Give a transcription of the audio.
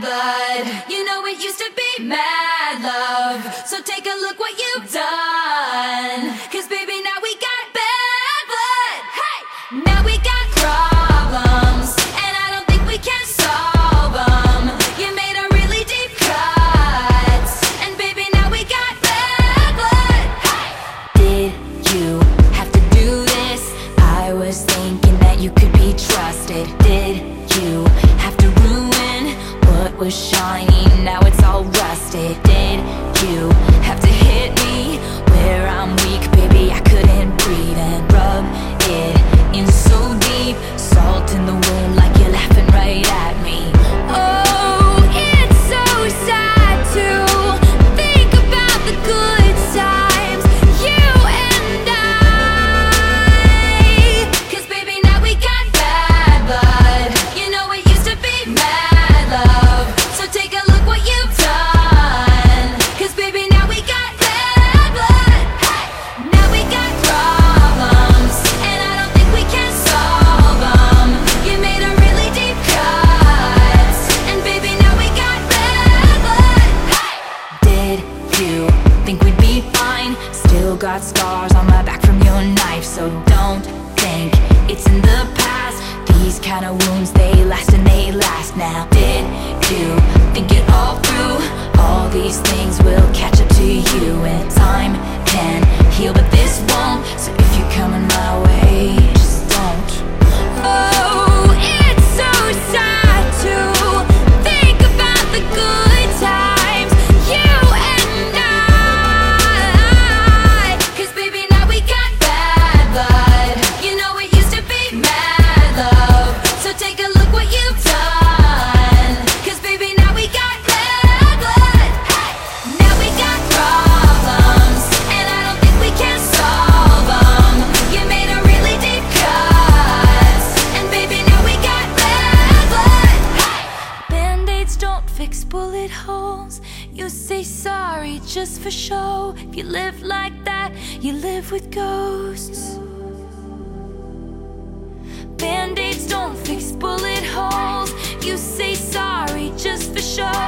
bad blood. You know it used to be mad love. So take a look what you shiny, now it's all rusted Did you have to hit me? got scars on my back from your knife So don't think it's in the past These kind of wounds, they last and they last now Did you think it all through? All these things will catch up to you and you say sorry just for show. If you live like that, you live with ghosts. Band aids don't fix bullet holes. You say sorry just for show.